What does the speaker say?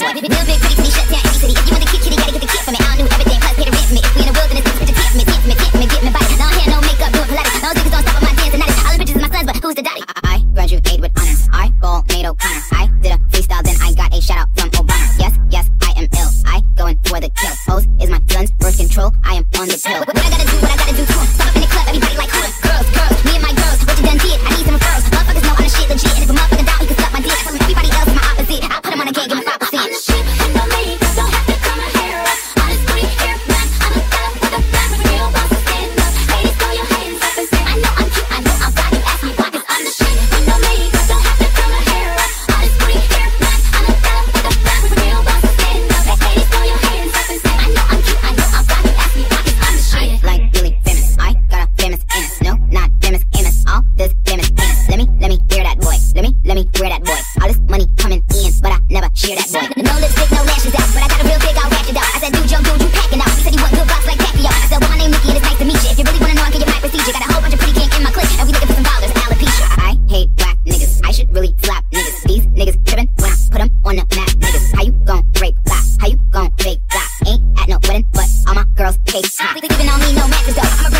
got the. I everything, we in the me, me, get me no don't stop my dance my sons, but who's the daddy? I, I graduated with honors. I ball made O'Connor. I did a freestyle, then I got a shout out. No lipstick, no lashes out. But I got a real. I said, dude, you packing out. He said want good like I said, well, my name and it's nice to meet. If you really wanna know, I. Got a whole bunch of in my clique, and we looking for some. Alopecia. I hate niggas. I should really slap niggas. These niggas trippin'. when I put them on the map. Niggas, how you gon' break that? How you gon' fake that? Ain't at no wedding, but all my girls cake. giving on me, no matches though. I'm a